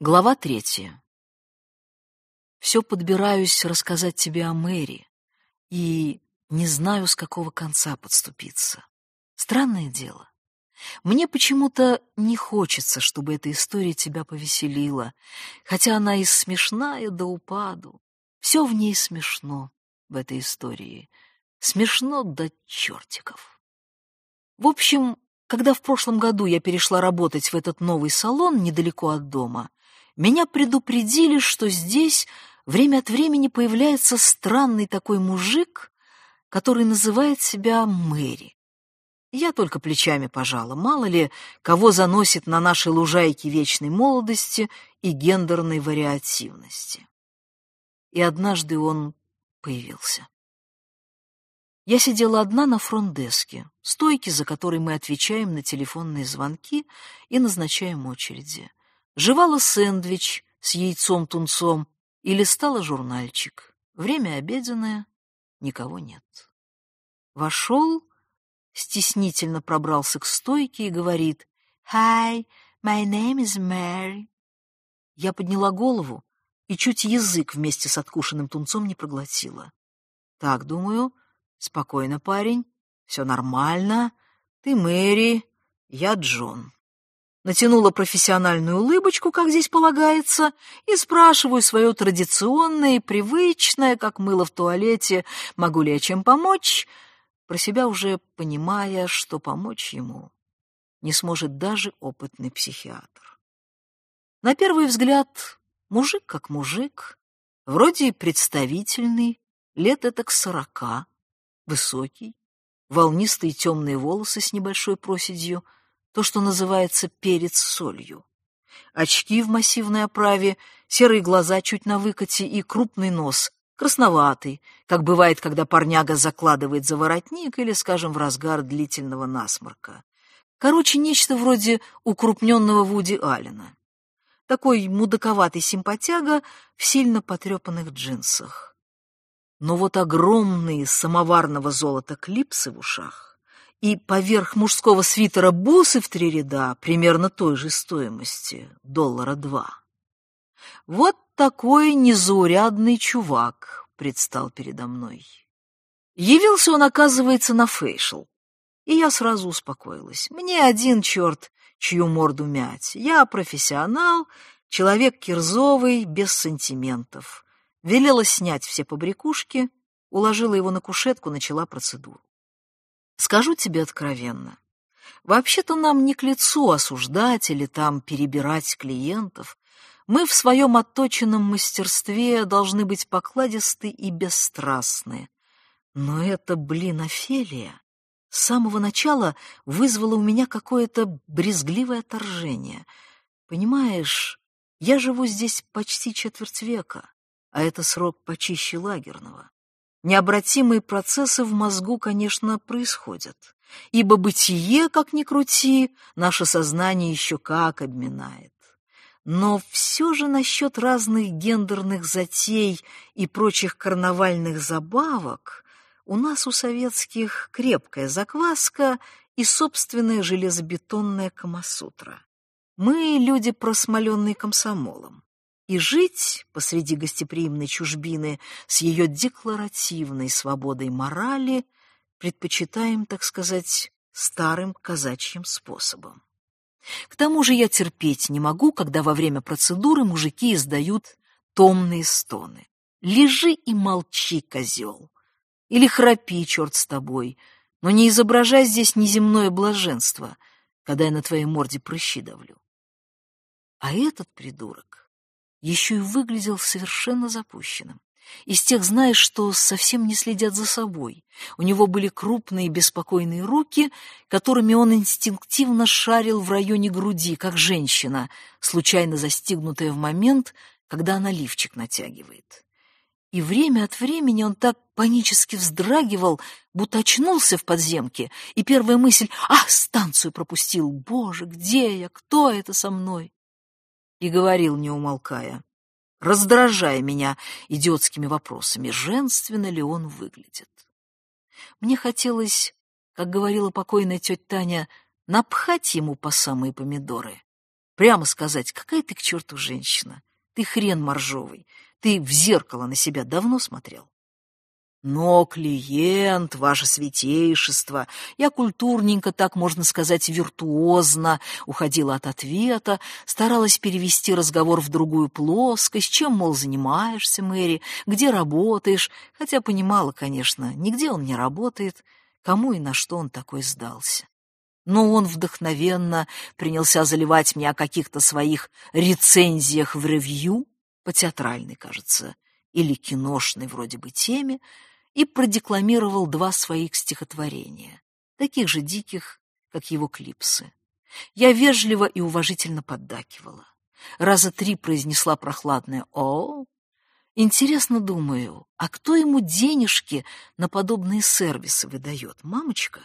Глава третья. Все подбираюсь рассказать тебе о Мэри, и не знаю, с какого конца подступиться. Странное дело. Мне почему-то не хочется, чтобы эта история тебя повеселила, хотя она и смешная до упаду. Все в ней смешно, в этой истории. Смешно до чертиков. В общем, когда в прошлом году я перешла работать в этот новый салон недалеко от дома, меня предупредили, что здесь время от времени появляется странный такой мужик, который называет себя Мэри. Я только плечами пожала, мало ли, кого заносит на нашей лужайке вечной молодости и гендерной вариативности. И однажды он появился. Я сидела одна на фронт-деске, стойке, за которой мы отвечаем на телефонные звонки и назначаем очереди жевала сэндвич с яйцом-тунцом и листала журнальчик. Время обеденное, никого нет. Вошел, стеснительно пробрался к стойке и говорит «Hi, my name is Mary». Я подняла голову и чуть язык вместе с откушенным тунцом не проглотила. Так, думаю, спокойно, парень, все нормально, ты Мэри, я Джон натянула профессиональную улыбочку, как здесь полагается, и спрашиваю свое традиционное и привычное, как мыло в туалете, могу ли я чем помочь, про себя уже понимая, что помочь ему не сможет даже опытный психиатр. На первый взгляд, мужик как мужик, вроде представительный, лет это к сорока, высокий, волнистые темные волосы с небольшой проседью — то, что называется перец солью. Очки в массивной оправе, серые глаза чуть на выкате и крупный нос, красноватый, как бывает, когда парняга закладывает за воротник или, скажем, в разгар длительного насморка. Короче, нечто вроде укрупненного Вуди Аллена. Такой мудаковатый симпатяга в сильно потрепанных джинсах. Но вот огромные самоварного золота клипсы в ушах, и поверх мужского свитера бусы в три ряда примерно той же стоимости, доллара два. Вот такой незаурядный чувак предстал передо мной. Явился он, оказывается, на фейшл, и я сразу успокоилась. Мне один черт, чью морду мять. Я профессионал, человек кирзовый, без сантиментов. Велела снять все побрякушки, уложила его на кушетку, начала процедуру. Скажу тебе откровенно. Вообще-то нам не к лицу осуждать или там перебирать клиентов. Мы в своем отточенном мастерстве должны быть покладисты и бесстрастны. Но это, блин, Офелия с самого начала вызвала у меня какое-то брезгливое отторжение. Понимаешь, я живу здесь почти четверть века, а это срок почище лагерного. Необратимые процессы в мозгу, конечно, происходят, ибо бытие, как ни крути, наше сознание еще как обминает. Но все же насчет разных гендерных затей и прочих карнавальных забавок у нас у советских крепкая закваска и собственная железобетонная камасутра. Мы люди, просмоленные комсомолом и жить посреди гостеприимной чужбины с ее декларативной свободой морали предпочитаем, так сказать, старым казачьим способом. К тому же я терпеть не могу, когда во время процедуры мужики издают томные стоны. Лежи и молчи, козел. Или храпи, черт с тобой, но не изображай здесь неземное блаженство, когда я на твоей морде прыщи давлю. А этот придурок еще и выглядел совершенно запущенным. Из тех, знаешь, что совсем не следят за собой. У него были крупные беспокойные руки, которыми он инстинктивно шарил в районе груди, как женщина, случайно застигнутая в момент, когда она лифчик натягивает. И время от времени он так панически вздрагивал, будто очнулся в подземке, и первая мысль «Ах, станцию пропустил! Боже, где я? Кто это со мной?» И говорил, не умолкая, раздражая меня идиотскими вопросами, женственно ли он выглядит. Мне хотелось, как говорила покойная тетя Таня, напхать ему по самые помидоры, Прямо сказать, какая ты к черту женщина. Ты хрен моржовый. Ты в зеркало на себя давно смотрел? Но клиент, ваше святейшество, я культурненько, так можно сказать, виртуозно уходила от ответа, старалась перевести разговор в другую плоскость, чем, мол, занимаешься, Мэри, где работаешь, хотя понимала, конечно, нигде он не работает, кому и на что он такой сдался. Но он вдохновенно принялся заливать мне о каких-то своих рецензиях в ревью, по театральной, кажется, или киношной вроде бы теме, и продекламировал два своих стихотворения, таких же диких, как его клипсы. Я вежливо и уважительно поддакивала. Раза три произнесла прохладное «О!». Интересно, думаю, а кто ему денежки на подобные сервисы выдает, мамочка?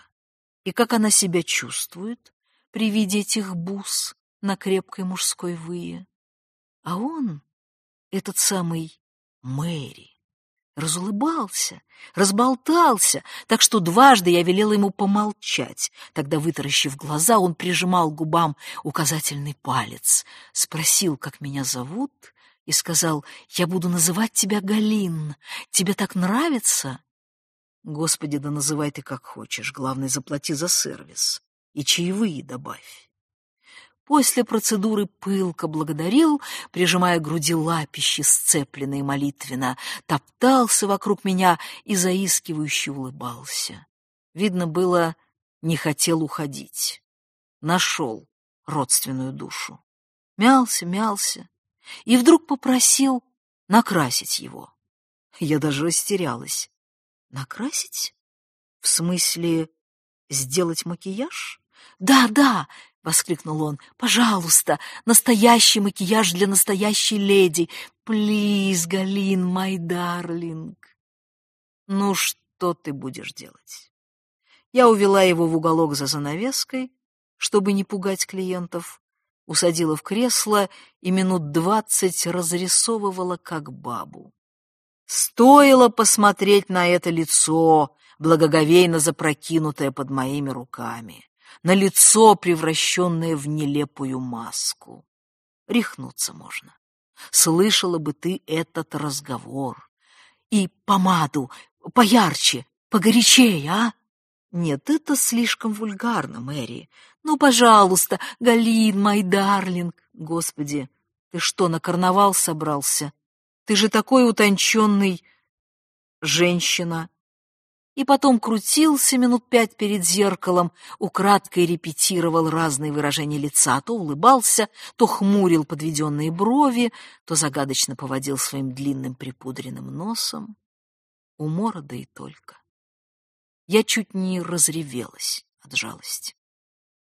И как она себя чувствует при виде этих бус на крепкой мужской вые? А он, этот самый Мэри, разулыбался, разболтался, так что дважды я велела ему помолчать. Тогда, вытаращив глаза, он прижимал губам указательный палец, спросил, как меня зовут, и сказал, «Я буду называть тебя Галин. Тебе так нравится?» «Господи, да называй ты как хочешь. Главное, заплати за сервис и чаевые добавь». После процедуры пылко благодарил, прижимая к груди лапищи, сцепленные молитвенно, топтался вокруг меня и заискивающе улыбался. Видно было, не хотел уходить. Нашел родственную душу. Мялся, мялся и вдруг попросил накрасить его. Я даже растерялась. Накрасить? В смысле, сделать макияж? Да, да, — воскликнул он. «Пожалуйста, настоящий макияж для настоящей леди! Плиз, Галин, май дарлинг!» «Ну, что ты будешь делать?» Я увела его в уголок за занавеской, чтобы не пугать клиентов, усадила в кресло и минут двадцать разрисовывала как бабу. Стоило посмотреть на это лицо, благоговейно запрокинутое под моими руками на лицо, превращенное в нелепую маску. Рехнуться можно. Слышала бы ты этот разговор. И помаду поярче, погорячее, а? Нет, это слишком вульгарно, Мэри. Ну, пожалуйста, Галин, мой дарлинг. Господи, ты что, на карнавал собрался? Ты же такой утонченный женщина, и потом крутился минут пять перед зеркалом, украдкой репетировал разные выражения лица, то улыбался, то хмурил подведенные брови, то загадочно поводил своим длинным припудренным носом. Умора да и только. Я чуть не разревелась от жалости.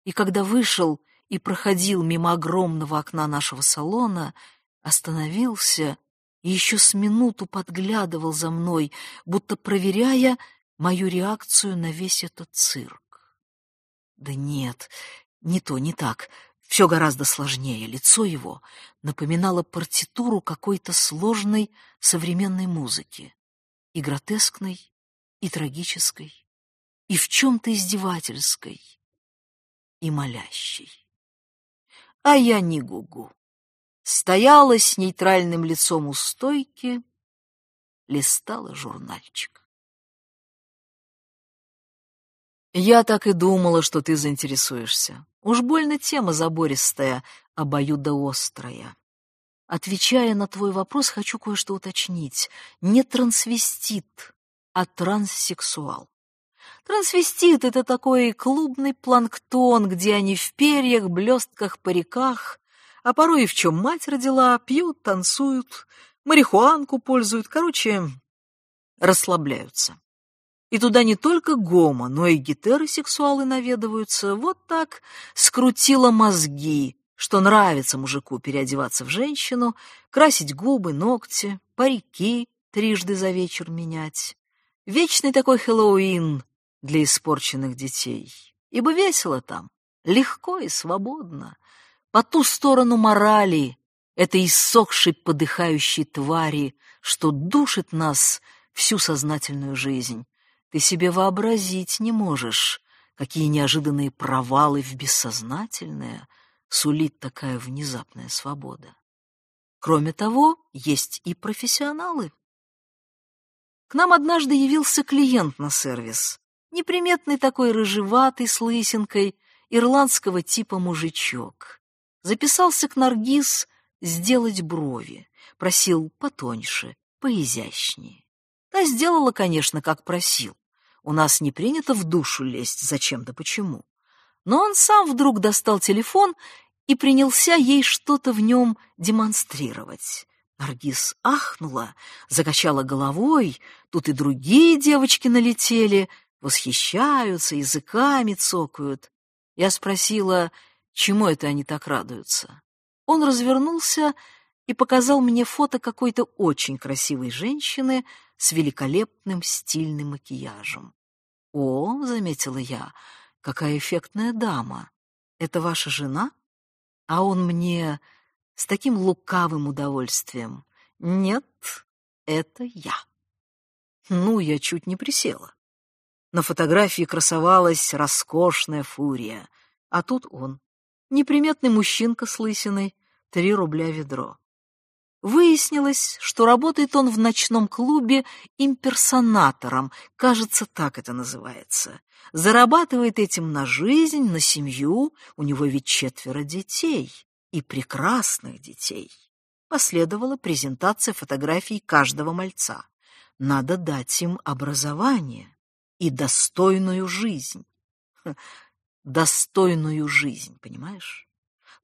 И когда вышел и проходил мимо огромного окна нашего салона, остановился и еще с минуту подглядывал за мной, будто проверяя, мою реакцию на весь этот цирк. Да нет, не то, не так. Все гораздо сложнее. Лицо его напоминало партитуру какой-то сложной современной музыки. И гротескной, и трагической, и в чем-то издевательской, и молящей. А я не гугу. Стояла с нейтральным лицом у стойки, листала журнальчик. Я так и думала, что ты заинтересуешься. Уж больно тема забористая, обоюдоострая. Отвечая на твой вопрос, хочу кое-что уточнить. Не трансвестит, а транссексуал. Трансвестит — это такой клубный планктон, где они в перьях, блестках, париках, а порой и в чем мать родила, пьют, танцуют, марихуанку пользуют, короче, расслабляются. И туда не только гомо, но и гетеросексуалы наведываются. Вот так скрутила мозги, что нравится мужику переодеваться в женщину, красить губы, ногти, парики трижды за вечер менять. Вечный такой Хэллоуин для испорченных детей. Ибо весело там, легко и свободно. По ту сторону морали, этой иссохшей подыхающей твари, что душит нас всю сознательную жизнь. Ты себе вообразить не можешь, какие неожиданные провалы в бессознательное сулит такая внезапная свобода. Кроме того, есть и профессионалы. К нам однажды явился клиент на сервис. Неприметный такой рыжеватый с лысинкой, ирландского типа мужичок. Записался к Наргиз сделать брови, просил потоньше, поизящнее. Та сделала, конечно, как просил. У нас не принято в душу лезть, зачем да почему. Но он сам вдруг достал телефон и принялся ей что-то в нем демонстрировать. Наргиз ахнула, закачала головой, тут и другие девочки налетели, восхищаются, языками цокают. Я спросила, чему это они так радуются. Он развернулся и показал мне фото какой-то очень красивой женщины с великолепным стильным макияжем. «О», — заметила я, — «какая эффектная дама! Это ваша жена?» А он мне с таким лукавым удовольствием. «Нет, это я». Ну, я чуть не присела. На фотографии красовалась роскошная фурия, а тут он, неприметный мужчинка с лысиной, три рубля ведро. Выяснилось, что работает он в ночном клубе имперсонатором, кажется, так это называется. Зарабатывает этим на жизнь, на семью, у него ведь четверо детей, и прекрасных детей. Последовала презентация фотографий каждого мальца. Надо дать им образование и достойную жизнь. Достойную жизнь, понимаешь?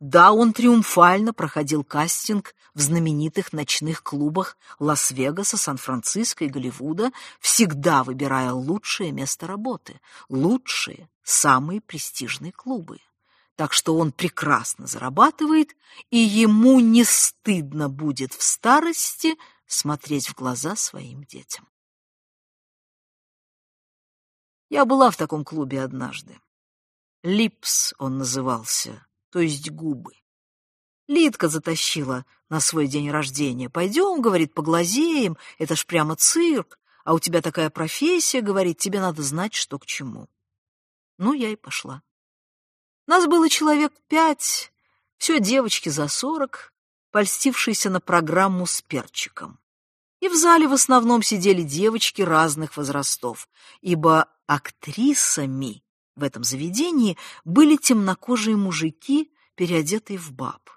Да, он триумфально проходил кастинг в знаменитых ночных клубах Лас-Вегаса, Сан-Франциско и Голливуда, всегда выбирая лучшее место работы, лучшие, самые престижные клубы. Так что он прекрасно зарабатывает, и ему не стыдно будет в старости смотреть в глаза своим детям. Я была в таком клубе однажды. Липс он назывался то есть губы. Лидка затащила на свой день рождения. «Пойдем, — говорит, — поглазеем, это ж прямо цирк, а у тебя такая профессия, — говорит, — тебе надо знать, что к чему». Ну, я и пошла. Нас было человек пять, все девочки за сорок, польстившиеся на программу с перчиком. И в зале в основном сидели девочки разных возрастов, ибо актрисами в этом заведении были темнокожие мужики, переодетые в баб.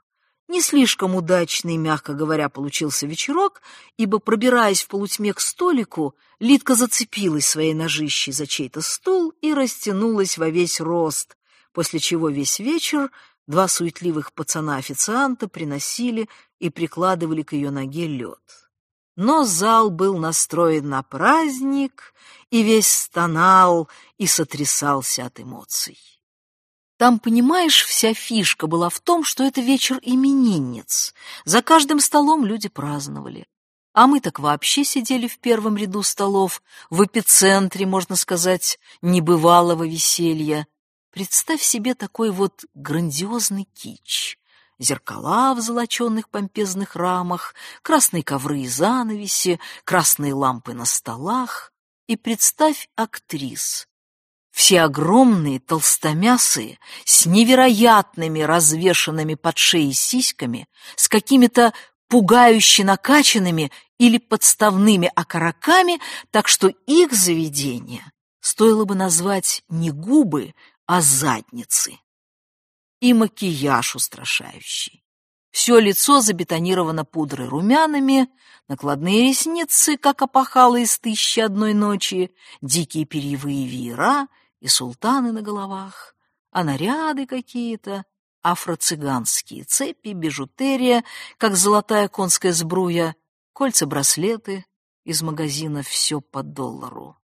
Не слишком удачный, мягко говоря, получился вечерок, ибо, пробираясь в полутьме к столику, Лидка зацепилась своей ножищей за чей-то стул и растянулась во весь рост, после чего весь вечер два суетливых пацана-официанта приносили и прикладывали к ее ноге лед. Но зал был настроен на праздник, и весь стонал и сотрясался от эмоций. Там, понимаешь, вся фишка была в том, что это вечер именинниц. За каждым столом люди праздновали. А мы так вообще сидели в первом ряду столов, в эпицентре, можно сказать, небывалого веселья. Представь себе такой вот грандиозный кич зеркала в золоченных помпезных рамах, красные ковры и занавеси, красные лампы на столах. И представь актрис. Все огромные, толстомясые, с невероятными развешанными под шеей сиськами, с какими-то пугающе накачанными или подставными окороками, так что их заведение стоило бы назвать не губы, а задницы и макияж устрашающий. Все лицо забетонировано пудрой румянами, накладные ресницы, как опахало из тысячи одной ночи, дикие перьевые веера и султаны на головах, а наряды какие-то, афроцыганские цепи, бижутерия, как золотая конская сбруя, кольца-браслеты из магазина «Все по доллару».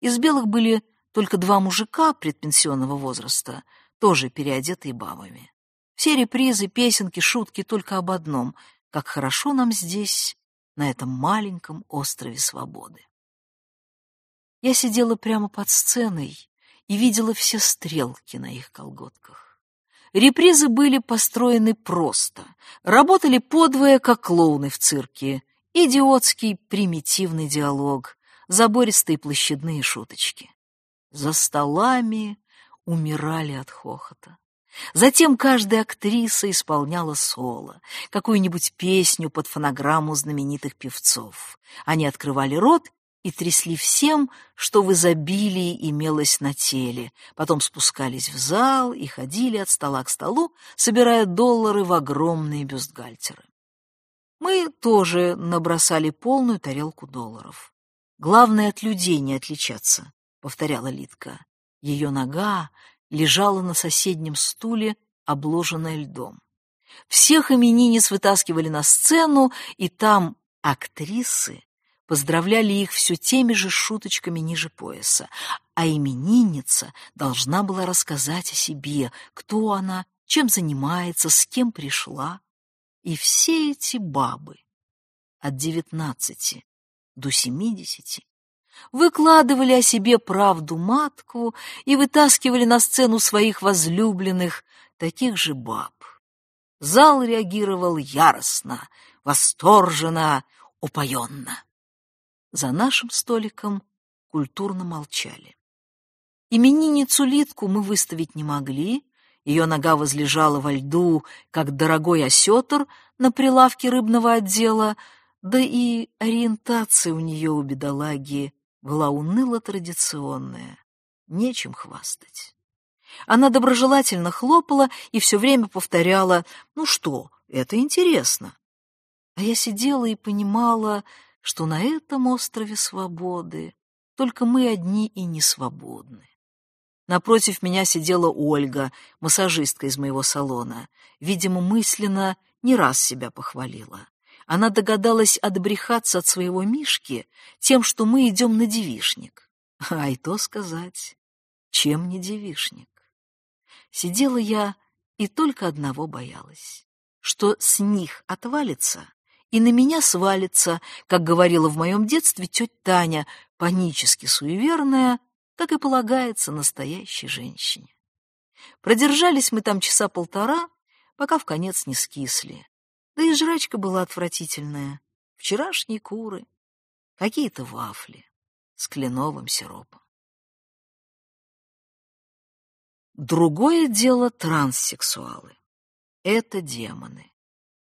Из белых были только два мужика предпенсионного возраста — тоже переодетые бабами. Все репризы, песенки, шутки только об одном — как хорошо нам здесь, на этом маленьком острове свободы. Я сидела прямо под сценой и видела все стрелки на их колготках. Репризы были построены просто, работали подвое, как клоуны в цирке. Идиотский примитивный диалог, забористые площадные шуточки. За столами умирали от хохота. Затем каждая актриса исполняла соло, какую-нибудь песню под фонограмму знаменитых певцов. Они открывали рот и трясли всем, что в изобилии имелось на теле, потом спускались в зал и ходили от стола к столу, собирая доллары в огромные бюстгальтеры. Мы тоже набросали полную тарелку долларов. «Главное от людей не отличаться», — повторяла Литка. Ее нога лежала на соседнем стуле, обложенная льдом. Всех именинниц вытаскивали на сцену, и там актрисы поздравляли их все теми же шуточками ниже пояса, а именинница должна была рассказать о себе, кто она, чем занимается, с кем пришла. И все эти бабы от девятнадцати до семидесяти выкладывали о себе правду матку и вытаскивали на сцену своих возлюбленных, таких же баб. Зал реагировал яростно, восторженно, упоенно. За нашим столиком культурно молчали. Именинницу Литку мы выставить не могли, ее нога возлежала во льду, как дорогой осетр на прилавке рыбного отдела, да и ориентация у нее у бедолаги была уныло-традиционная, нечем хвастать. Она доброжелательно хлопала и все время повторяла «Ну что, это интересно». А я сидела и понимала, что на этом острове свободы только мы одни и не свободны. Напротив меня сидела Ольга, массажистка из моего салона. Видимо, мысленно не раз себя похвалила. Она догадалась отбрехаться от своего Мишки тем, что мы идем на девишник. А и то сказать, чем не девишник. Сидела я и только одного боялась, что с них отвалится и на меня свалится, как говорила в моем детстве тетя Таня, панически суеверная, как и полагается настоящей женщине. Продержались мы там часа полтора, пока в конец не скисли. Да и жрачка была отвратительная. Вчерашние куры, какие-то вафли с кленовым сиропом. Другое дело транссексуалы. Это демоны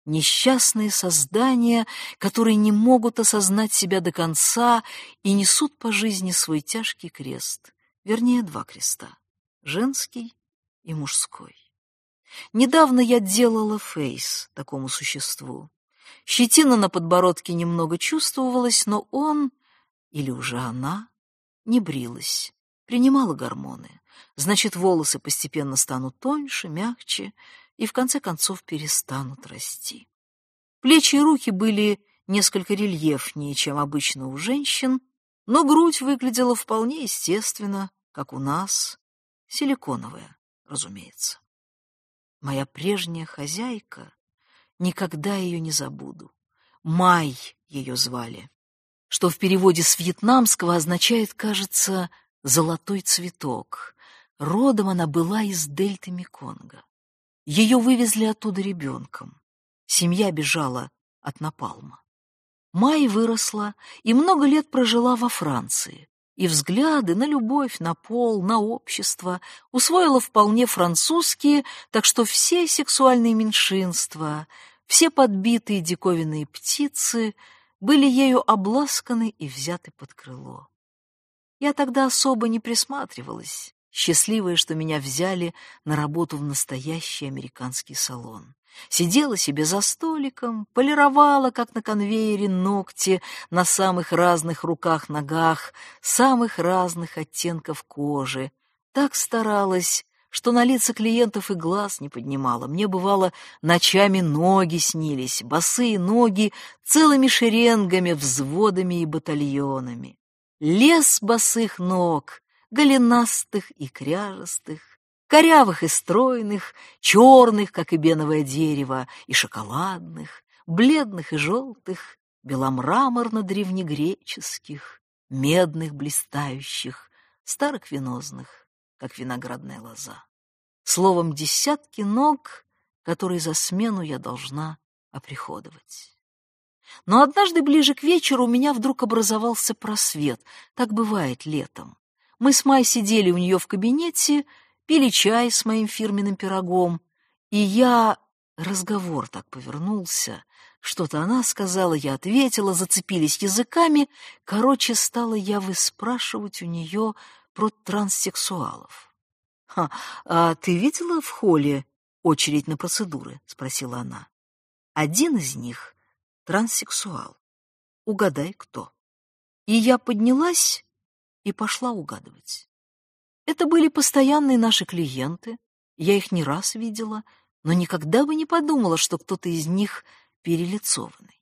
несчастные создания, которые не могут осознать себя до конца и несут по жизни свой тяжкий крест, вернее, два креста — женский и мужской. Недавно я делала фейс такому существу. Щетина на подбородке немного чувствовалась, но он, или уже она, не брилась, принимала гормоны. Значит, волосы постепенно станут тоньше, мягче, и в конце концов перестанут расти. Плечи и руки были несколько рельефнее, чем обычно у женщин, но грудь выглядела вполне естественно, как у нас, силиконовая, разумеется. Моя прежняя хозяйка, никогда ее не забуду. Май ее звали, что в переводе с вьетнамского означает, кажется, «золотой цветок». Родом она была из дельты Меконга. Ее вывезли оттуда ребенком. Семья бежала от напалма. Май выросла и много лет прожила во Франции, и взгляды на любовь, на пол, на общество усвоила вполне французские, так что все сексуальные меньшинства, все подбитые диковинные птицы были ею обласканы и взяты под крыло. Я тогда особо не присматривалась, счастливая, что меня взяли на работу в настоящий американский салон. Сидела себе за столиком, полировала, как на конвейере, ногти на самых разных руках-ногах, самых разных оттенков кожи. Так старалась, что на лица клиентов и глаз не поднимала. Мне, бывало, ночами ноги снились, босые ноги целыми шеренгами, взводами и батальонами. Лес босых ног, голенастых и кряжестых, корявых и стройных, черных, как и беновое дерево, и шоколадных, бледных и желтых, беломраморно-древнегреческих, медных, блистающих, старых венозных, как виноградная лоза. Словом, десятки ног, которые за смену я должна оприходовать. Но однажды ближе к вечеру у меня вдруг образовался просвет. Так бывает летом. Мы с Май сидели у нее в кабинете, пили чай с моим фирменным пирогом, и я... Разговор так повернулся. Что-то она сказала, я ответила, зацепились языками. Короче, стала я выспрашивать у нее про транссексуалов. «Ха, а ты видела в холле очередь на процедуры?» — спросила она. «Один из них — транссексуал. Угадай, кто». И я поднялась и пошла угадывать. Это были постоянные наши клиенты, я их не раз видела, но никогда бы не подумала, что кто-то из них перелицованный.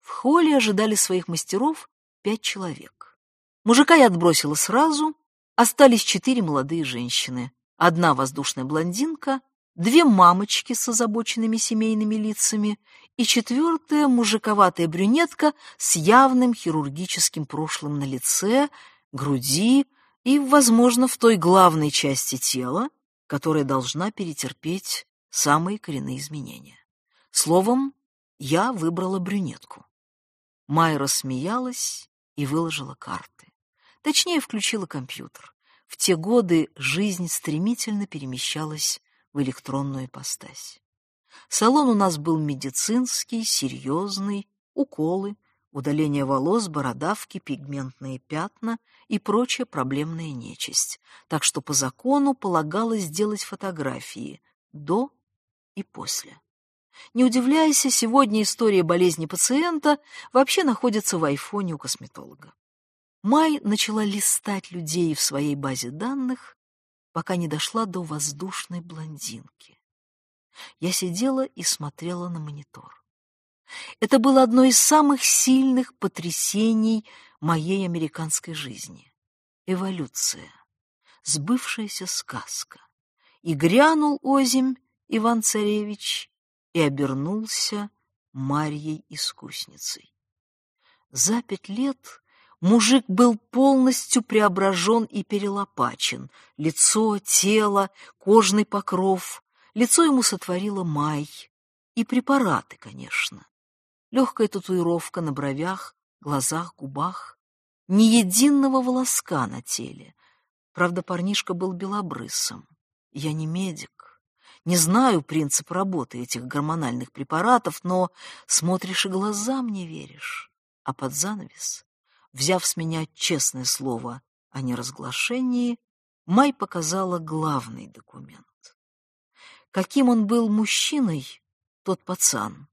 В холле ожидали своих мастеров пять человек. Мужика я отбросила сразу, остались четыре молодые женщины. Одна воздушная блондинка, две мамочки с озабоченными семейными лицами и четвертая мужиковатая брюнетка с явным хирургическим прошлым на лице, груди и, возможно, в той главной части тела, которая должна перетерпеть самые коренные изменения. Словом, я выбрала брюнетку. Майра смеялась и выложила карты. Точнее, включила компьютер. В те годы жизнь стремительно перемещалась в электронную ипостась. Салон у нас был медицинский, серьезный, уколы, удаление волос, бородавки, пигментные пятна и прочая проблемная нечисть. Так что по закону полагалось сделать фотографии до и после. Не удивляйся, сегодня история болезни пациента вообще находится в айфоне у косметолога. Май начала листать людей в своей базе данных, пока не дошла до воздушной блондинки. Я сидела и смотрела на монитор. Это было одно из самых сильных потрясений моей американской жизни. Эволюция, сбывшаяся сказка. И грянул озимь Иван-царевич и обернулся Марьей-искусницей. За пять лет мужик был полностью преображен и перелопачен. Лицо, тело, кожный покров. Лицо ему сотворила май. И препараты, конечно. Легкая татуировка на бровях, глазах, губах. Ни единого волоска на теле. Правда, парнишка был белобрысом. Я не медик. Не знаю принцип работы этих гормональных препаратов, но смотришь и глазам не веришь. А под занавес, взяв с меня честное слово о неразглашении, Май показала главный документ. Каким он был мужчиной, тот пацан,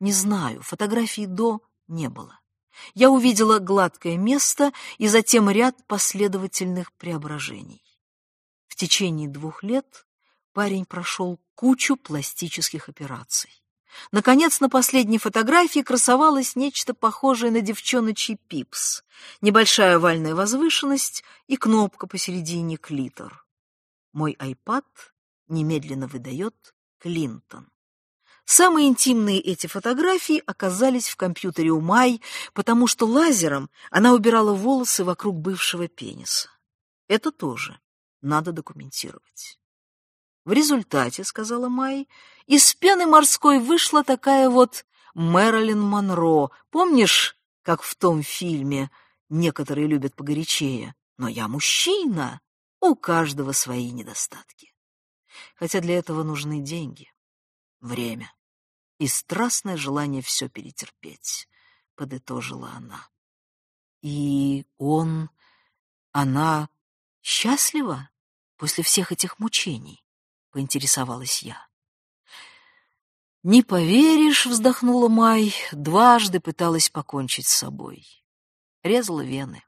не знаю, фотографий до не было. Я увидела гладкое место и затем ряд последовательных преображений. В течение двух лет парень прошел кучу пластических операций. Наконец, на последней фотографии красовалось нечто похожее на девчоночий пипс, небольшая овальная возвышенность и кнопка посередине клитор. Мой айпад немедленно выдает Клинтон. Самые интимные эти фотографии оказались в компьютере у Май, потому что лазером она убирала волосы вокруг бывшего пениса. Это тоже надо документировать. В результате, сказала Май, из пены морской вышла такая вот Мэрилин Монро. Помнишь, как в том фильме некоторые любят погорячее? Но я мужчина, у каждого свои недостатки. Хотя для этого нужны деньги, время и страстное желание все перетерпеть, — подытожила она. И он, она счастлива после всех этих мучений? — поинтересовалась я. «Не поверишь», — вздохнула Май, дважды пыталась покончить с собой. Резала вены.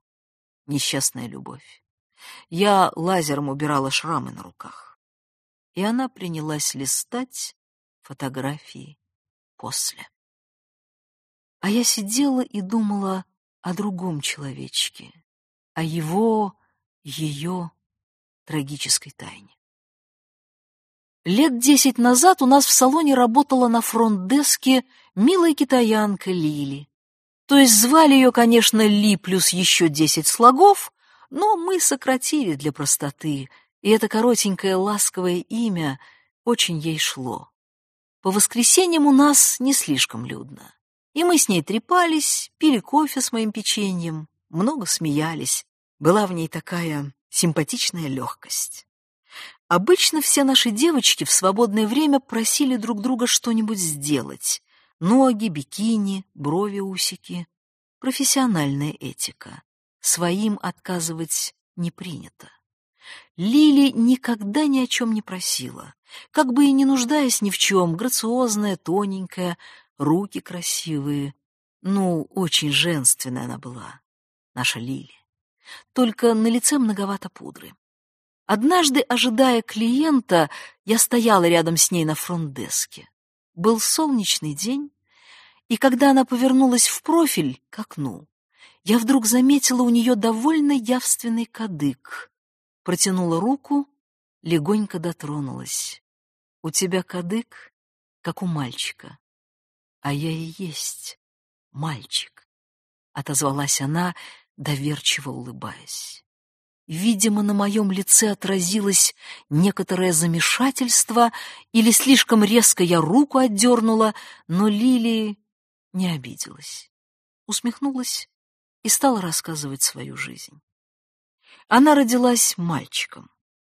Несчастная любовь. Я лазером убирала шрамы на руках. И она принялась листать фотографии после. А я сидела и думала о другом человечке, о его, ее трагической тайне. Лет десять назад у нас в салоне работала на фронт-деске милая китаянка Лили. То есть звали ее, конечно, Ли плюс еще десять слогов, но мы сократили для простоты, и это коротенькое ласковое имя очень ей шло. По воскресеньям у нас не слишком людно. И мы с ней трепались, пили кофе с моим печеньем, много смеялись. Была в ней такая симпатичная легкость. Обычно все наши девочки в свободное время просили друг друга что-нибудь сделать. Ноги, бикини, брови, усики. Профессиональная этика. Своим отказывать не принято. Лили никогда ни о чем не просила, как бы и не нуждаясь ни в чем, грациозная, тоненькая, руки красивые. Ну, очень женственная она была, наша Лили. Только на лице многовато пудры. Однажды, ожидая клиента, я стояла рядом с ней на фронт-деске. Был солнечный день, и когда она повернулась в профиль к окну, я вдруг заметила у нее довольно явственный кадык. Протянула руку, легонько дотронулась. «У тебя кадык, как у мальчика, а я и есть мальчик», — отозвалась она, доверчиво улыбаясь. Видимо, на моем лице отразилось некоторое замешательство, или слишком резко я руку отдернула, но Лили не обиделась. Усмехнулась и стала рассказывать свою жизнь. Она родилась мальчиком,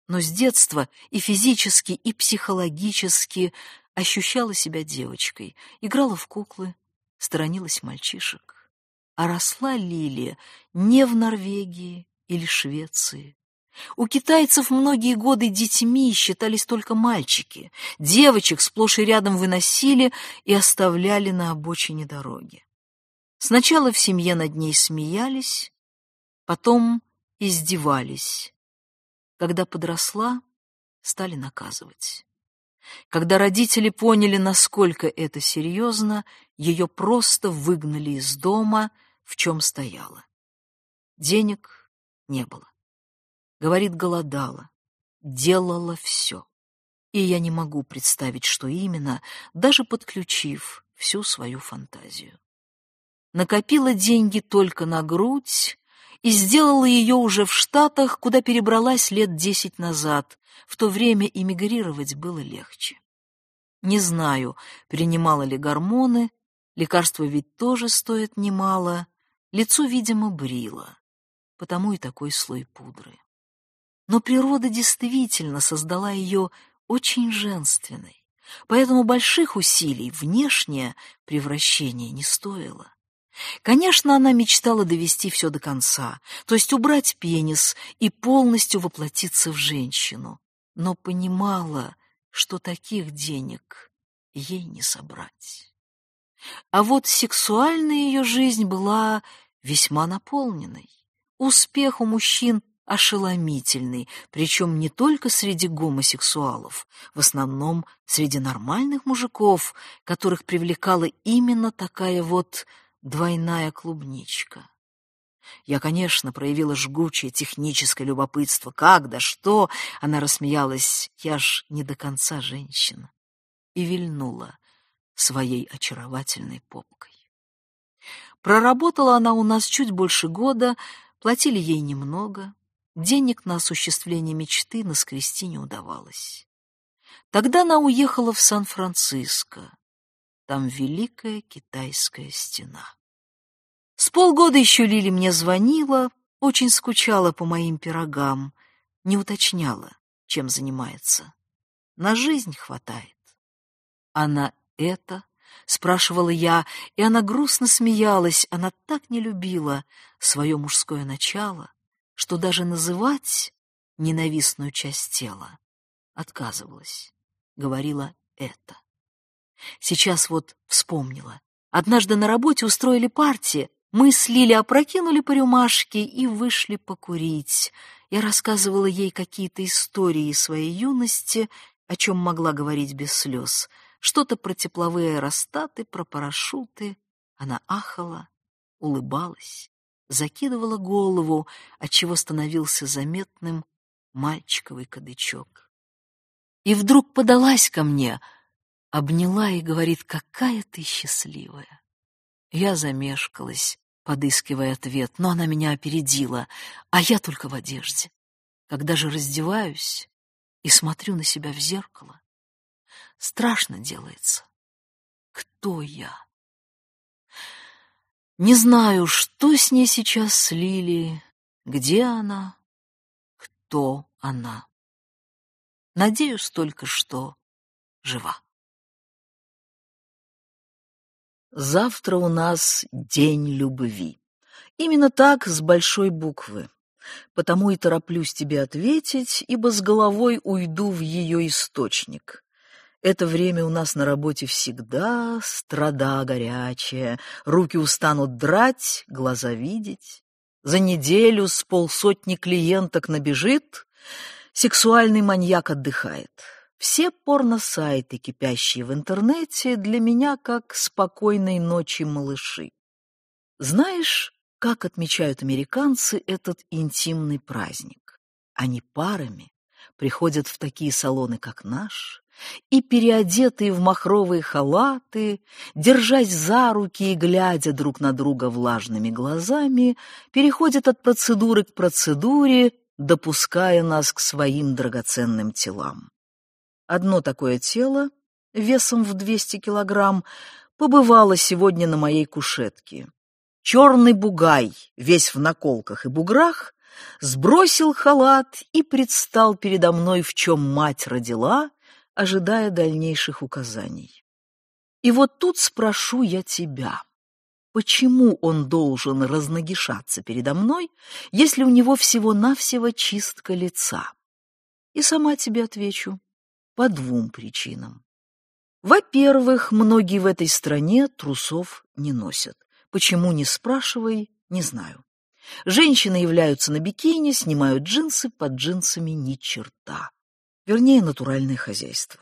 но с детства и физически, и психологически ощущала себя девочкой, играла в куклы, сторонилась мальчишек. А росла Лилия не в Норвегии или Швеции. У китайцев многие годы детьми считались только мальчики. Девочек сплошь и рядом выносили и оставляли на обочине дороги. Сначала в семье над ней смеялись, потом издевались. Когда подросла, стали наказывать. Когда родители поняли, насколько это серьезно, ее просто выгнали из дома, в чем стояла. Денег не было. Говорит, голодала, делала все. И я не могу представить, что именно, даже подключив всю свою фантазию накопила деньги только на грудь и сделала ее уже в Штатах, куда перебралась лет десять назад. В то время эмигрировать было легче. Не знаю, принимала ли гормоны, лекарства ведь тоже стоят немало, лицо, видимо, брило, потому и такой слой пудры. Но природа действительно создала ее очень женственной, поэтому больших усилий внешнее превращение не стоило. Конечно, она мечтала довести все до конца, то есть убрать пенис и полностью воплотиться в женщину, но понимала, что таких денег ей не собрать. А вот сексуальная ее жизнь была весьма наполненной. Успех у мужчин ошеломительный, причем не только среди гомосексуалов, в основном среди нормальных мужиков, которых привлекала именно такая вот двойная клубничка. Я, конечно, проявила жгучее техническое любопытство. Как да что? Она рассмеялась. Я ж не до конца женщина. И вильнула своей очаровательной попкой. Проработала она у нас чуть больше года, платили ей немного. Денег на осуществление мечты наскрести не удавалось. Тогда она уехала в Сан-Франциско. Там великая китайская стена. С полгода еще Лили мне звонила, очень скучала по моим пирогам, не уточняла, чем занимается. На жизнь хватает. А на это, спрашивала я, и она грустно смеялась, она так не любила свое мужское начало, что даже называть ненавистную часть тела отказывалась, говорила это. Сейчас вот вспомнила. Однажды на работе устроили партии. Мы с Лили опрокинули по рюмашке и вышли покурить. Я рассказывала ей какие-то истории своей юности, о чем могла говорить без слез. Что-то про тепловые аэростаты, про парашюты. Она ахала, улыбалась, закидывала голову, отчего становился заметным мальчиковый кадычок. И вдруг подалась ко мне — обняла и говорит, какая ты счастливая. Я замешкалась, подыскивая ответ, но она меня опередила, а я только в одежде. Когда же раздеваюсь и смотрю на себя в зеркало, страшно делается. Кто я? Не знаю, что с ней сейчас с Лили, где она, кто она. Надеюсь только, что жива. Завтра у нас день любви. Именно так, с большой буквы. Потому и тороплюсь тебе ответить, ибо с головой уйду в ее источник. Это время у нас на работе всегда страда горячая, руки устанут драть, глаза видеть. За неделю с полсотни клиенток набежит, сексуальный маньяк отдыхает. Все порно-сайты, кипящие в интернете, для меня как спокойной ночи малыши. Знаешь, как отмечают американцы этот интимный праздник? Они парами приходят в такие салоны, как наш, и, переодетые в махровые халаты, держась за руки и глядя друг на друга влажными глазами, переходят от процедуры к процедуре, допуская нас к своим драгоценным телам. Одно такое тело, весом в 200 килограмм, побывало сегодня на моей кушетке. Черный бугай, весь в наколках и буграх, сбросил халат и предстал передо мной, в чем мать родила, ожидая дальнейших указаний. И вот тут спрошу я тебя, почему он должен разногишаться передо мной, если у него всего-навсего чистка лица? И сама тебе отвечу, по двум причинам. Во-первых, многие в этой стране трусов не носят. Почему, не спрашивай, не знаю. Женщины являются на бикини, снимают джинсы, под джинсами ни черта вернее, натуральное хозяйство.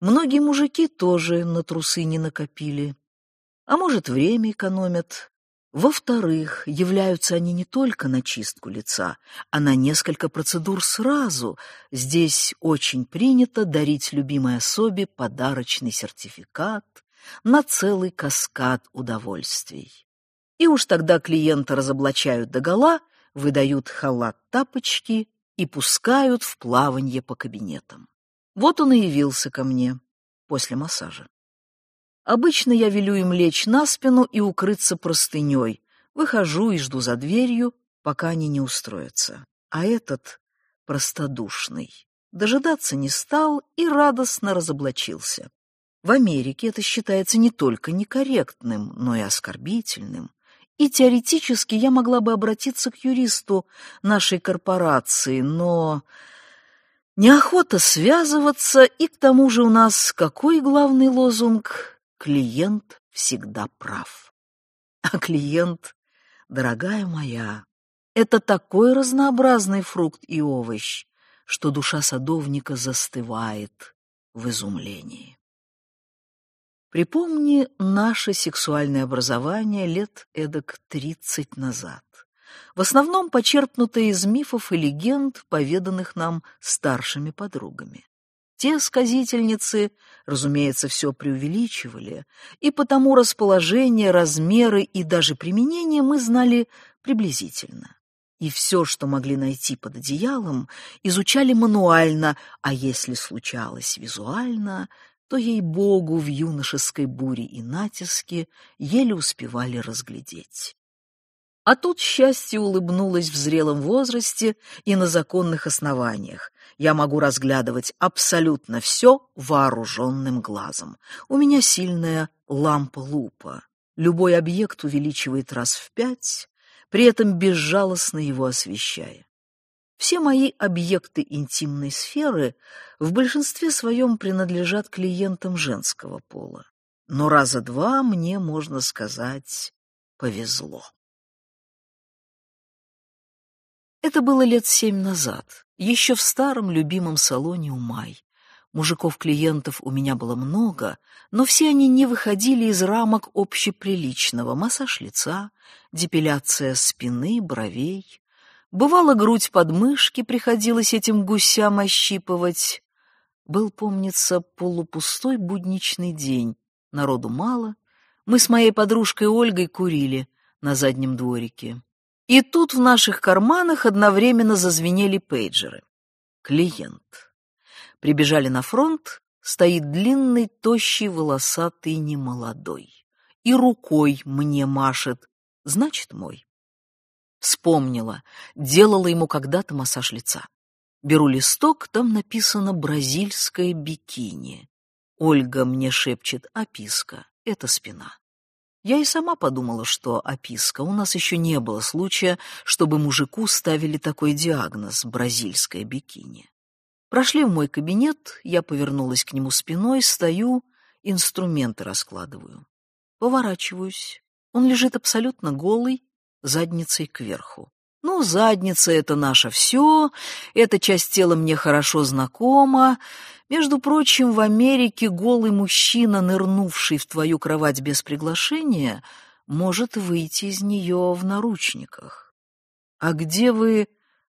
Многие мужики тоже на трусы не накопили, а может, время экономят. Во-вторых, являются они не только на чистку лица, а на несколько процедур сразу. Здесь очень принято дарить любимой особе подарочный сертификат на целый каскад удовольствий. И уж тогда клиента разоблачают догола, выдают халат-тапочки и пускают в плаванье по кабинетам. Вот он и явился ко мне после массажа. Обычно я велю им лечь на спину и укрыться простыней, выхожу и жду за дверью, пока они не устроятся. А этот простодушный дожидаться не стал и радостно разоблачился. В Америке это считается не только некорректным, но и оскорбительным и теоретически я могла бы обратиться к юристу нашей корпорации, но неохота связываться, и к тому же у нас какой главный лозунг? Клиент всегда прав. А клиент, дорогая моя, это такой разнообразный фрукт и овощ, что душа садовника застывает в изумлении. Припомни наше сексуальное образование лет эдак тридцать назад, в основном почерпнутое из мифов и легенд, поведанных нам старшими подругами. Те сказительницы, разумеется, все преувеличивали, и потому расположение, размеры и даже применение мы знали приблизительно. И все, что могли найти под одеялом, изучали мануально, а если случалось визуально, то, ей-богу, в юношеской буре и натиске еле успевали разглядеть. А тут счастье улыбнулось в зрелом возрасте и на законных основаниях. Я могу разглядывать абсолютно все вооруженным глазом. У меня сильная лампа-лупа. Любой объект увеличивает раз в пять, при этом безжалостно его освещая. Все мои объекты интимной сферы в большинстве своем принадлежат клиентам женского пола. Но раза два мне, можно сказать, повезло. Это было лет семь назад, еще в старом любимом салоне у Май. Мужиков-клиентов у меня было много, но все они не выходили из рамок общеприличного. Массаж лица, депиляция спины, бровей, Бывало, грудь под мышки приходилось этим гусям ощипывать. Был, помнится, полупустой будничный день. Народу мало. Мы с моей подружкой Ольгой курили на заднем дворике. И тут в наших карманах одновременно зазвенели пейджеры. Клиент. Прибежали на фронт, стоит длинный, тощий, волосатый, немолодой. И рукой мне машет, значит, мой. Вспомнила, делала ему когда-то массаж лица. Беру листок, там написано «бразильское бикини». Ольга мне шепчет «описка» — это спина. Я и сама подумала, что описка. У нас еще не было случая, чтобы мужику ставили такой диагноз «бразильское бикини». Прошли в мой кабинет, я повернулась к нему спиной, стою, инструменты раскладываю. Поворачиваюсь. Он лежит абсолютно голый, задницей кверху. Ну, задница — это наше все, эта часть тела мне хорошо знакома. Между прочим, в Америке голый мужчина, нырнувший в твою кровать без приглашения, может выйти из нее в наручниках. «А где вы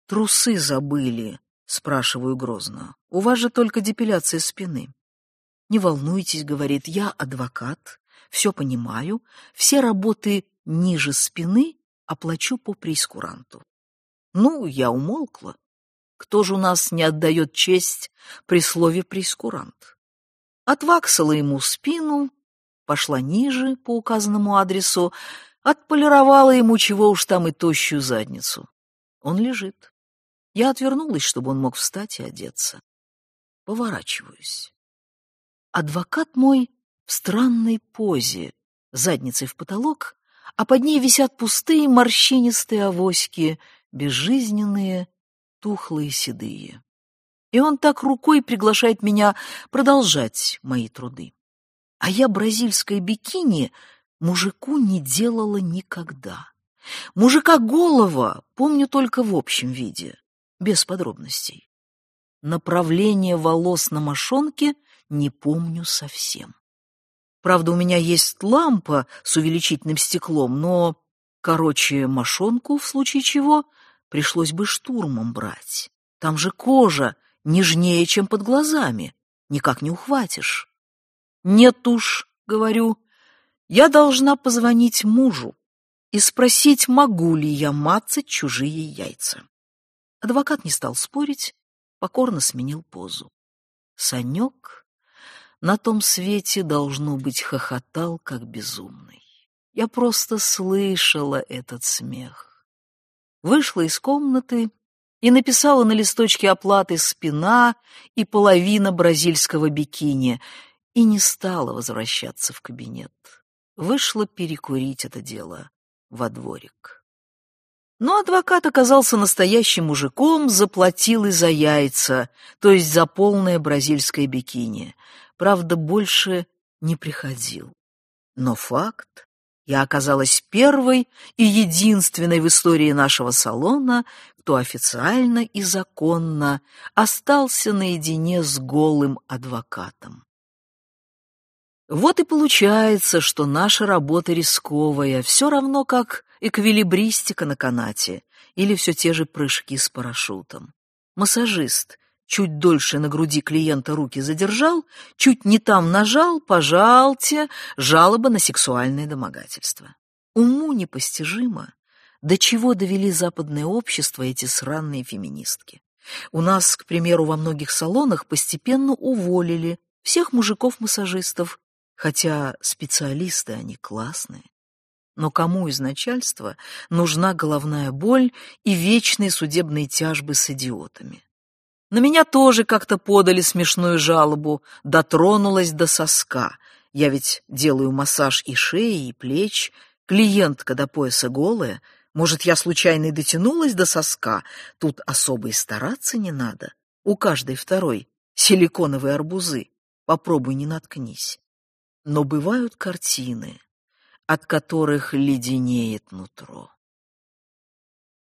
трусы забыли?» — спрашиваю грозно. «У вас же только депиляция спины». «Не волнуйтесь», — говорит, — «я адвокат, все понимаю, все работы ниже спины оплачу по прейскуранту. Ну, я умолкла. Кто же у нас не отдает честь при слове прейскурант? Отваксала ему спину, пошла ниже по указанному адресу, отполировала ему чего уж там и тощую задницу. Он лежит. Я отвернулась, чтобы он мог встать и одеться. Поворачиваюсь. Адвокат мой в странной позе, задницей в потолок, а под ней висят пустые морщинистые авоськи, безжизненные, тухлые, седые. И он так рукой приглашает меня продолжать мои труды. А я бразильское бикини мужику не делала никогда. Мужика голова помню только в общем виде, без подробностей. Направление волос на мошонке не помню совсем. Правда, у меня есть лампа с увеличительным стеклом, но, короче, мошонку, в случае чего, пришлось бы штурмом брать. Там же кожа нежнее, чем под глазами, никак не ухватишь. Нет уж, говорю, я должна позвонить мужу и спросить, могу ли я мацать чужие яйца. Адвокат не стал спорить, покорно сменил позу. Санек на том свете, должно быть, хохотал, как безумный. Я просто слышала этот смех. Вышла из комнаты и написала на листочке оплаты спина и половина бразильского бикини и не стала возвращаться в кабинет. Вышла перекурить это дело во дворик. Но адвокат оказался настоящим мужиком, заплатил и за яйца, то есть за полное бразильское бикини правда, больше не приходил. Но факт, я оказалась первой и единственной в истории нашего салона, кто официально и законно остался наедине с голым адвокатом. Вот и получается, что наша работа рисковая, все равно как эквилибристика на канате или все те же прыжки с парашютом. Массажист чуть дольше на груди клиента руки задержал, чуть не там нажал, пожалте, жалоба на сексуальное домогательство. Уму непостижимо, до чего довели западное общество эти сраные феминистки. У нас, к примеру, во многих салонах постепенно уволили всех мужиков-массажистов, хотя специалисты они классные. Но кому из начальства нужна головная боль и вечные судебные тяжбы с идиотами? На меня тоже как-то подали смешную жалобу, дотронулась до соска. Я ведь делаю массаж и шеи, и плеч. Клиентка до пояса голая. Может, я случайно и дотянулась до соска? Тут особо и стараться не надо. У каждой второй силиконовые арбузы. Попробуй не наткнись. Но бывают картины, от которых леденеет нутро.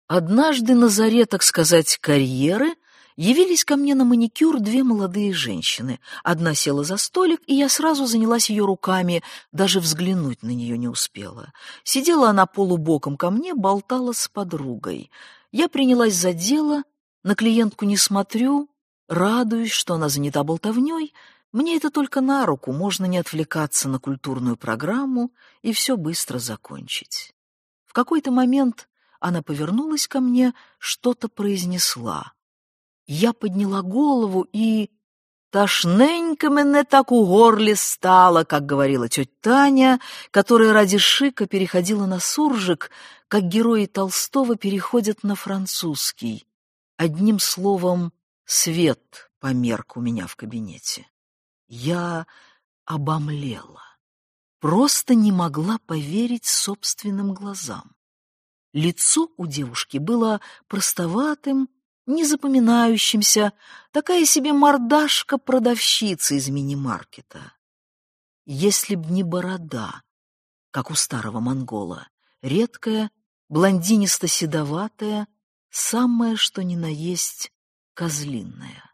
Однажды на заре, так сказать, карьеры — Явились ко мне на маникюр две молодые женщины. Одна села за столик, и я сразу занялась ее руками, даже взглянуть на нее не успела. Сидела она полубоком ко мне, болтала с подругой. Я принялась за дело, на клиентку не смотрю, радуюсь, что она занята болтовней. Мне это только на руку, можно не отвлекаться на культурную программу и все быстро закончить. В какой-то момент она повернулась ко мне, что-то произнесла. Я подняла голову и... Тошненько мене так у горле стало, как говорила тетя Таня, которая ради шика переходила на суржик, как герои Толстого переходят на французский. Одним словом, свет померк у меня в кабинете. Я обомлела. Просто не могла поверить собственным глазам. Лицо у девушки было простоватым, незапоминающимся, такая себе мордашка продавщицы из мини-маркета. Если б не борода, как у старого монгола, редкая, блондинисто-седоватая, самое что ни на есть козлинная.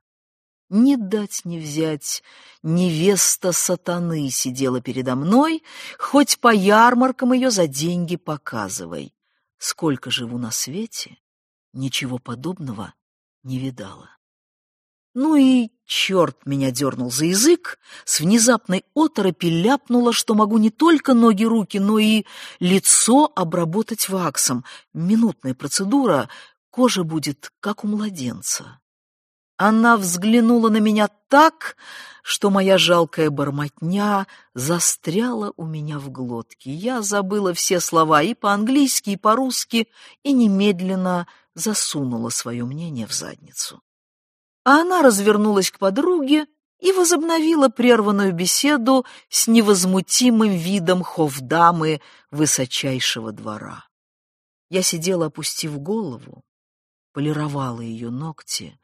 Не дать не взять, невеста сатаны сидела передо мной, хоть по ярмаркам ее за деньги показывай. Сколько живу на свете, ничего подобного не видала. Ну и черт меня дернул за язык, с внезапной оторопи ляпнула, что могу не только ноги-руки, но и лицо обработать ваксом. Минутная процедура, кожа будет как у младенца. Она взглянула на меня так, что моя жалкая бормотня застряла у меня в глотке. Я забыла все слова и по-английски, и по-русски, и немедленно засунула свое мнение в задницу. А она развернулась к подруге и возобновила прерванную беседу с невозмутимым видом ховдамы высочайшего двора. Я сидела, опустив голову, полировала ее ногти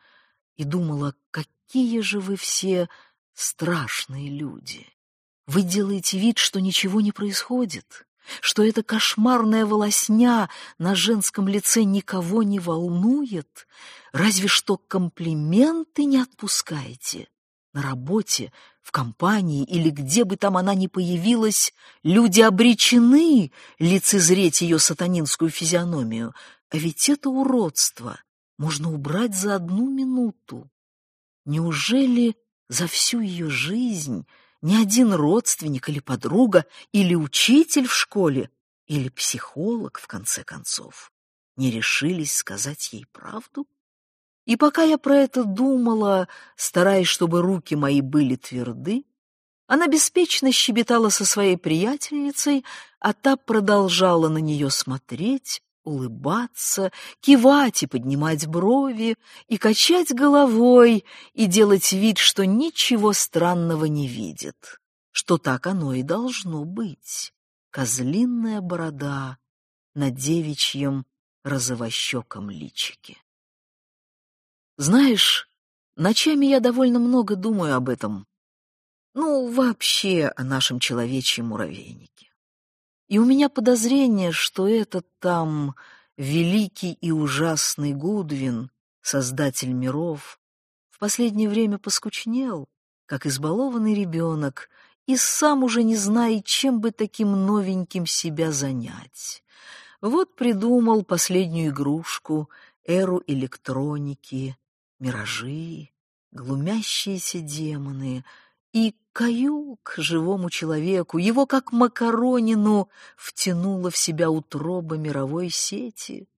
и думала, какие же вы все страшные люди. Вы делаете вид, что ничего не происходит, что эта кошмарная волосня на женском лице никого не волнует, разве что комплименты не отпускаете. На работе, в компании или где бы там она ни появилась, люди обречены лицезреть ее сатанинскую физиономию, а ведь это уродство можно убрать за одну минуту. Неужели за всю ее жизнь ни один родственник или подруга, или учитель в школе, или психолог, в конце концов, не решились сказать ей правду? И пока я про это думала, стараясь, чтобы руки мои были тверды, она беспечно щебетала со своей приятельницей, а та продолжала на нее смотреть, улыбаться, кивать и поднимать брови, и качать головой, и делать вид, что ничего странного не видит, что так оно и должно быть. Козлинная борода на девичьем розовощеком личике. Знаешь, ночами я довольно много думаю об этом, ну, вообще о нашем человечьем муравейнике. И у меня подозрение, что этот там великий и ужасный Гудвин, создатель миров, в последнее время поскучнел, как избалованный ребенок, и сам уже не знает, чем бы таким новеньким себя занять. Вот придумал последнюю игрушку, эру электроники, миражи, глумящиеся демоны — и каюк живому человеку, его как макаронину втянула в себя утроба мировой сети,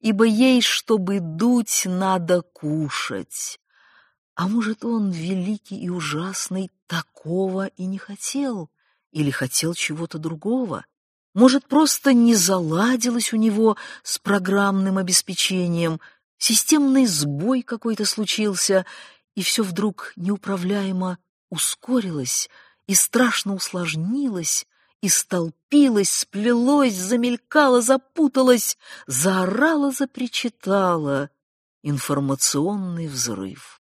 ибо ей, чтобы дуть, надо кушать. А может, он, великий и ужасный, такого и не хотел, или хотел чего-то другого? Может, просто не заладилось у него с программным обеспечением, системный сбой какой-то случился, и все вдруг неуправляемо ускорилось и страшно усложнилось, и столпилось, сплелось, замелькало, запуталось, заорало, запричитало. Информационный взрыв.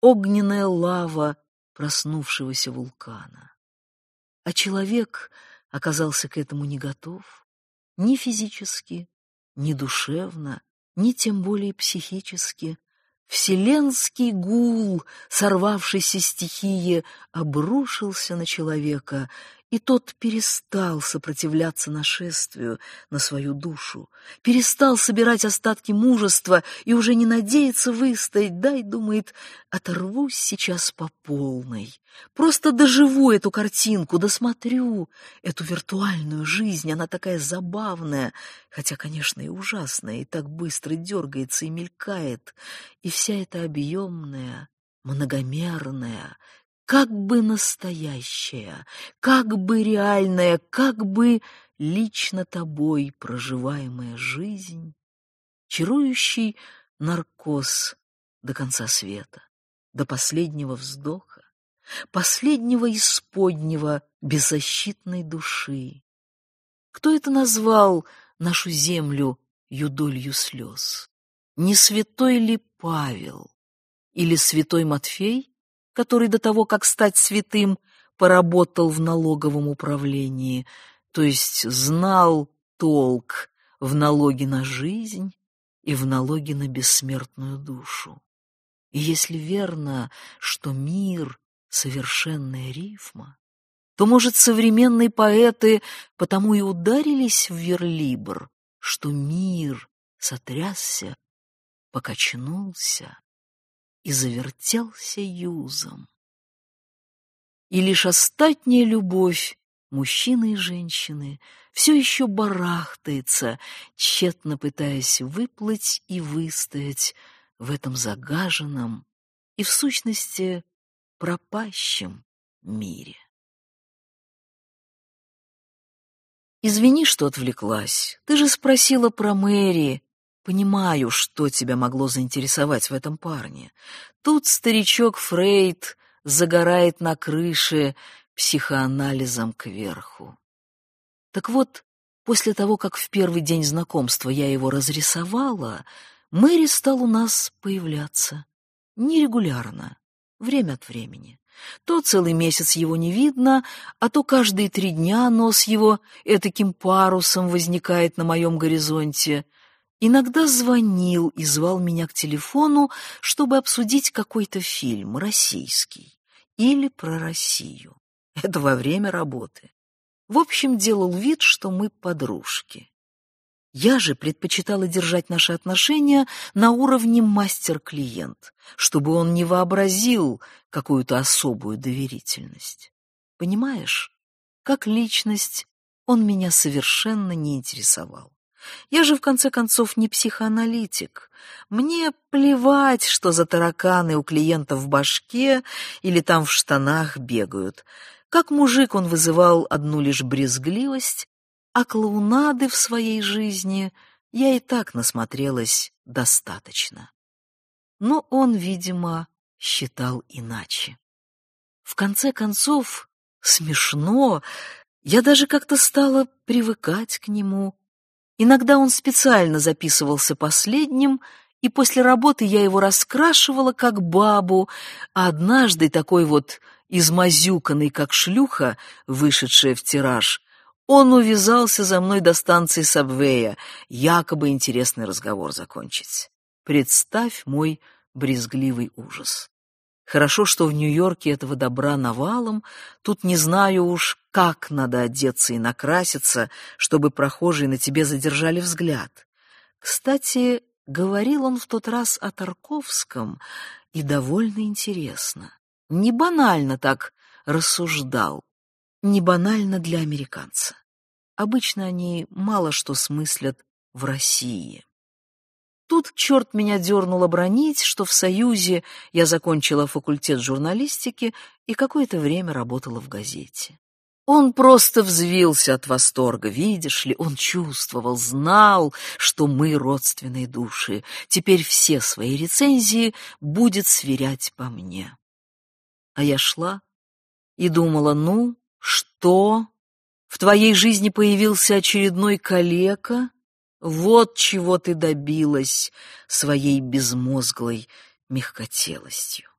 Огненная лава проснувшегося вулкана. А человек оказался к этому не готов ни физически, ни душевно, ни тем более психически, Вселенский гул, сорвавшийся стихии, обрушился на человека, и тот перестал сопротивляться нашествию на свою душу, перестал собирать остатки мужества и уже не надеется выстоять, дай, думает, оторвусь сейчас по полной, просто доживу эту картинку, досмотрю эту виртуальную жизнь, она такая забавная, хотя, конечно, и ужасная, и так быстро дергается и мелькает, и вся эта объемная, многомерная, как бы настоящая, как бы реальная, как бы лично тобой проживаемая жизнь, чарующий наркоз до конца света, до последнего вздоха, последнего исподнего беззащитной души. Кто это назвал нашу землю юдолью слез? Не святой ли Павел или святой Матфей, который до того, как стать святым, поработал в налоговом управлении, то есть знал толк в налоге на жизнь и в налоге на бессмертную душу. И если верно, что мир — совершенная рифма, то, может, современные поэты потому и ударились в верлибр, что мир сотрясся, покачнулся и завертелся юзом. И лишь остатняя любовь мужчины и женщины все еще барахтается, тщетно пытаясь выплыть и выстоять в этом загаженном и, в сущности, пропащем мире. Извини, что отвлеклась. Ты же спросила про Мэри. Понимаю, что тебя могло заинтересовать в этом парне. Тут старичок Фрейд загорает на крыше психоанализом кверху. Так вот, после того, как в первый день знакомства я его разрисовала, Мэри стал у нас появляться. Нерегулярно, время от времени. То целый месяц его не видно, а то каждые три дня нос его этаким парусом возникает на моем горизонте. Иногда звонил и звал меня к телефону, чтобы обсудить какой-то фильм, российский, или про Россию. Это во время работы. В общем, делал вид, что мы подружки. Я же предпочитала держать наши отношения на уровне мастер-клиент, чтобы он не вообразил какую-то особую доверительность. Понимаешь, как личность он меня совершенно не интересовал. Я же, в конце концов, не психоаналитик. Мне плевать, что за тараканы у клиента в башке или там в штанах бегают. Как мужик он вызывал одну лишь брезгливость, а клоунады в своей жизни я и так насмотрелась достаточно. Но он, видимо, считал иначе. В конце концов, смешно, я даже как-то стала привыкать к нему. Иногда он специально записывался последним, и после работы я его раскрашивала как бабу, а однажды такой вот измазюканный, как шлюха, вышедшая в тираж, он увязался за мной до станции Сабвея, якобы интересный разговор закончить. Представь мой брезгливый ужас. Хорошо, что в Нью-Йорке этого добра навалом, тут не знаю уж, как надо одеться и накраситься, чтобы прохожие на тебе задержали взгляд. Кстати, говорил он в тот раз о Тарковском, и довольно интересно. Не банально так рассуждал, не банально для американца. Обычно они мало что смыслят в России. Тут черт меня дернул обронить, что в Союзе я закончила факультет журналистики и какое-то время работала в газете. Он просто взвился от восторга, видишь ли, он чувствовал, знал, что мы родственные души. Теперь все свои рецензии будет сверять по мне. А я шла и думала, ну, что? В твоей жизни появился очередной калека? Вот чего ты добилась своей безмозглой мягкотелостью.